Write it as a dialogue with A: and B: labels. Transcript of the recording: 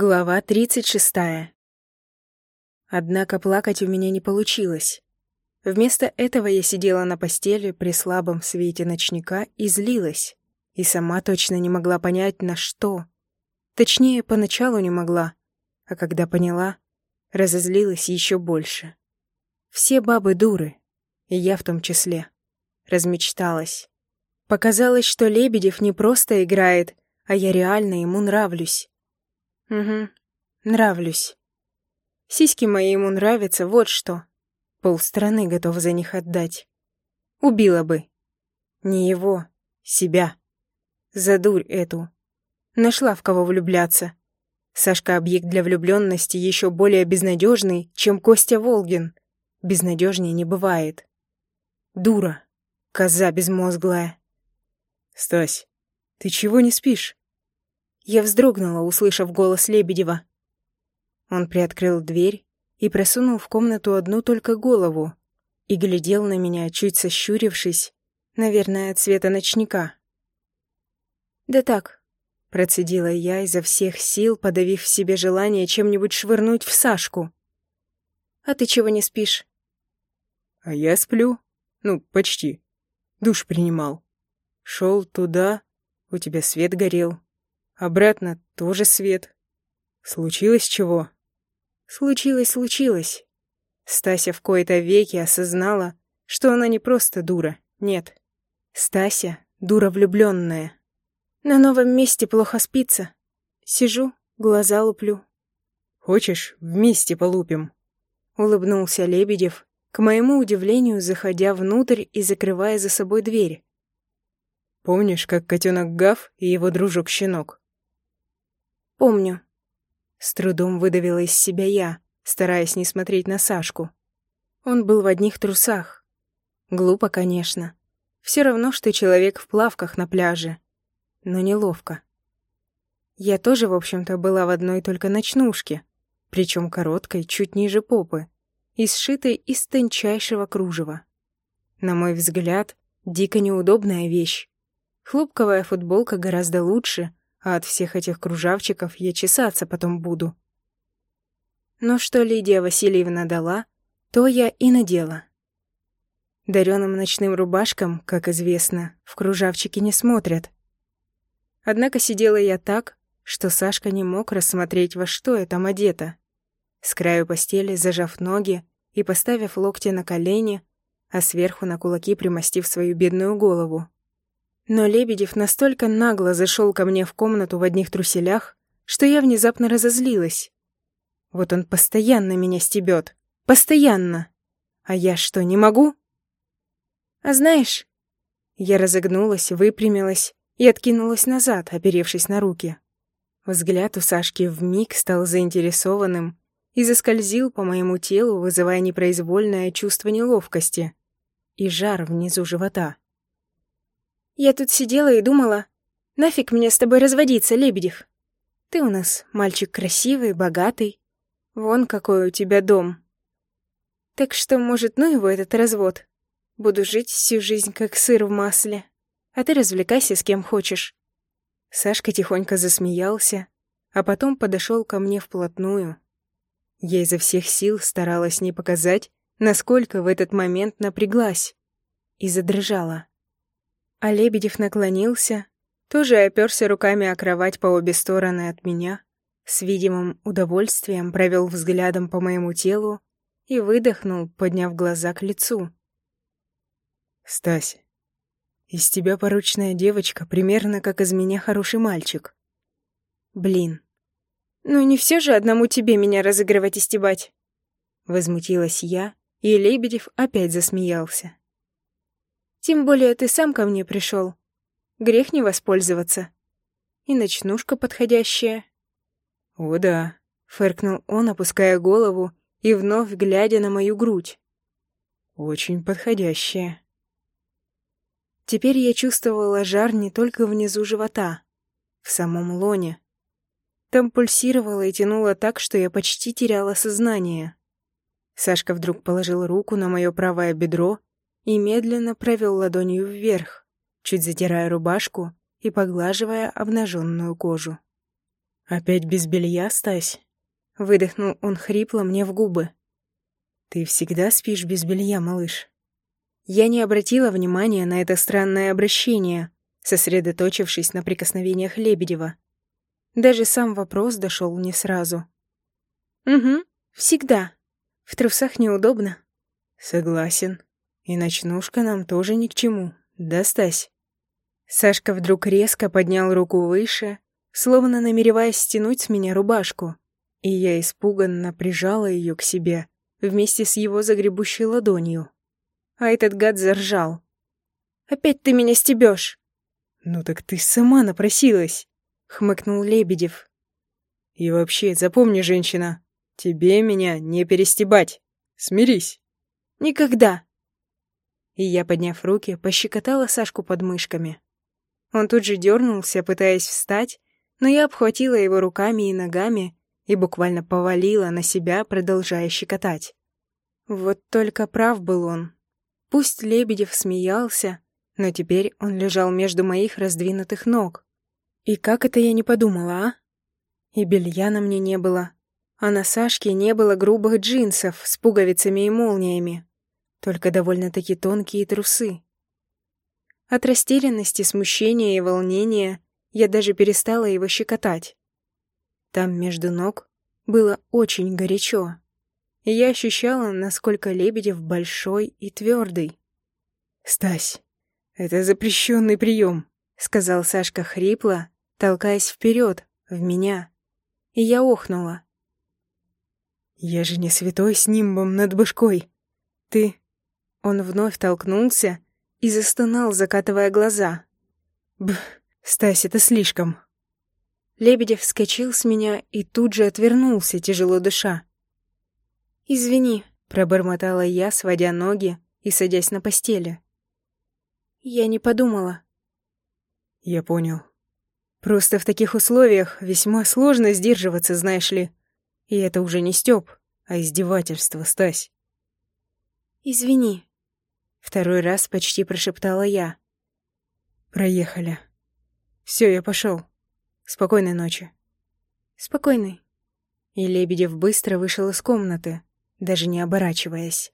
A: Глава 36. Однако плакать у меня не получилось. Вместо этого я сидела на постели при слабом свете ночника и злилась. И сама точно не могла понять, на что. Точнее, поначалу не могла. А когда поняла, разозлилась еще больше. Все бабы дуры, и я в том числе. Размечталась. Показалось, что Лебедев не просто играет, а я реально ему нравлюсь. Угу, нравлюсь. Сиськи мои ему нравятся, вот что. Полстраны готов за них отдать. Убила бы. Не его, себя. За дурь эту. Нашла в кого влюбляться. Сашка объект для влюбленности еще более безнадежный, чем Костя Волгин. Безнадежнее не бывает. Дура. Коза безмозглая.
B: Стась, ты чего не спишь?
A: Я вздрогнула, услышав голос Лебедева. Он приоткрыл дверь и просунул в комнату одну только голову и глядел на меня, чуть сощурившись, наверное, от цвета ночника. «Да так», — процедила я изо всех сил, подавив в себе желание чем-нибудь швырнуть в Сашку. «А ты чего не спишь?»
B: «А я сплю. Ну, почти. Душ принимал. Шел туда, у тебя свет горел. Обратно тоже свет. Случилось чего?
A: Случилось, случилось. Стася в кои-то веки осознала, что она не просто дура, нет. Стася — дура влюбленная. На новом месте плохо спится. Сижу, глаза луплю.
B: «Хочешь, вместе полупим?»
A: Улыбнулся Лебедев, к моему удивлению, заходя внутрь и закрывая за собой дверь.
B: «Помнишь, как котенок Гав и его дружок-щенок?
A: «Помню». С трудом выдавила из себя я, стараясь не смотреть на Сашку. Он был в одних трусах. Глупо, конечно. Все равно, что человек в плавках на пляже. Но неловко. Я тоже, в общем-то, была в одной только ночнушке, причем короткой, чуть ниже попы, и сшитой из тончайшего кружева. На мой взгляд, дико неудобная вещь. Хлопковая футболка гораздо лучше, а от всех этих кружавчиков я чесаться потом буду. Но что Лидия Васильевна дала, то я и надела. Дарёным ночным рубашкам, как известно, в кружавчики не смотрят. Однако сидела я так, что Сашка не мог рассмотреть, во что я там одета. С краю постели, зажав ноги и поставив локти на колени, а сверху на кулаки примостив свою бедную голову. Но Лебедев настолько нагло зашел ко мне в комнату в одних труселях, что я внезапно разозлилась. Вот он постоянно меня стебет. Постоянно. А я что, не могу? А знаешь... Я разогнулась, выпрямилась и откинулась назад, оперевшись на руки. Взгляд у Сашки вмиг стал заинтересованным и заскользил по моему телу, вызывая непроизвольное чувство неловкости и жар внизу живота. Я тут сидела и думала, нафиг мне с тобой разводиться, Лебедев? Ты у нас мальчик красивый, богатый. Вон какой у тебя дом. Так что, может, ну его этот развод. Буду жить всю жизнь, как сыр в масле. А ты развлекайся с кем хочешь. Сашка тихонько засмеялся, а потом подошел ко мне вплотную. Я изо всех сил старалась не показать, насколько в этот момент напряглась, и задрожала. А Лебедев наклонился, тоже оперся руками о кровать по обе стороны от меня, с видимым удовольствием провел взглядом по моему телу и выдохнул, подняв глаза к лицу.
B: «Стась, из тебя поручная девочка, примерно как из меня хороший мальчик».
A: «Блин, ну не все же одному тебе меня разыгрывать и стебать!» Возмутилась я, и Лебедев опять засмеялся. Тем более ты сам ко мне пришел. Грех не воспользоваться. И ночнушка подходящая.
B: О да,
A: фыркнул он, опуская голову и вновь глядя на мою грудь.
B: Очень подходящая.
A: Теперь я чувствовала жар не только внизу живота, в самом лоне. Там пульсировало и тянуло так, что я почти теряла сознание. Сашка вдруг положил руку на мое правое бедро и медленно провел ладонью вверх, чуть затирая рубашку и поглаживая обнаженную кожу.
B: «Опять без белья, Стась?»
A: Выдохнул он хрипло мне в губы.
B: «Ты всегда спишь без белья, малыш?»
A: Я не обратила внимания на это странное обращение, сосредоточившись на прикосновениях Лебедева. Даже сам вопрос дошел не сразу. «Угу, всегда. В трусах неудобно».
B: «Согласен. И ночнушка нам тоже ни к чему. Да, Стась?»
A: Сашка вдруг резко поднял руку выше, словно намереваясь стянуть с меня рубашку, и я испуганно прижала ее к себе вместе с его загребущей ладонью. А этот гад заржал. «Опять ты меня стебешь!»
B: «Ну так ты сама напросилась!»
A: — хмыкнул Лебедев.
B: «И вообще, запомни, женщина, тебе меня не перестебать. Смирись!»
A: «Никогда!» И я, подняв руки, пощекотала Сашку под мышками. Он тут же дернулся, пытаясь встать, но я обхватила его руками и ногами и буквально повалила на себя, продолжая щекотать. Вот только прав был он. Пусть Лебедев смеялся, но теперь он лежал между моих раздвинутых ног. И как это я не подумала, а? И белья на мне не было, а на Сашке не было грубых джинсов с пуговицами и молниями, только довольно-таки тонкие трусы. От растерянности, смущения и волнения я даже перестала его щекотать. Там между ног было очень горячо, и я ощущала, насколько Лебедев большой и твердый.
B: «Стась, это запрещенный прием», —
A: сказал Сашка хрипло, толкаясь вперед, в меня. И я охнула.
B: «Я же не святой с нимбом над башкой. Ты...»
A: Он вновь толкнулся, и застонал, закатывая глаза.
B: «Б, Стась, это слишком».
A: Лебедев вскочил с меня и тут же отвернулся, тяжело дыша. «Извини», — пробормотала я, сводя ноги и садясь на постели. «Я не подумала».
B: «Я понял. Просто в таких условиях весьма сложно сдерживаться, знаешь ли. И это уже не Стёб, а издевательство, Стась».
A: «Извини», Второй раз почти прошептала я.
B: «Проехали. Все, я пошел. Спокойной ночи».
A: «Спокойной». И Лебедев быстро вышел из комнаты, даже не оборачиваясь.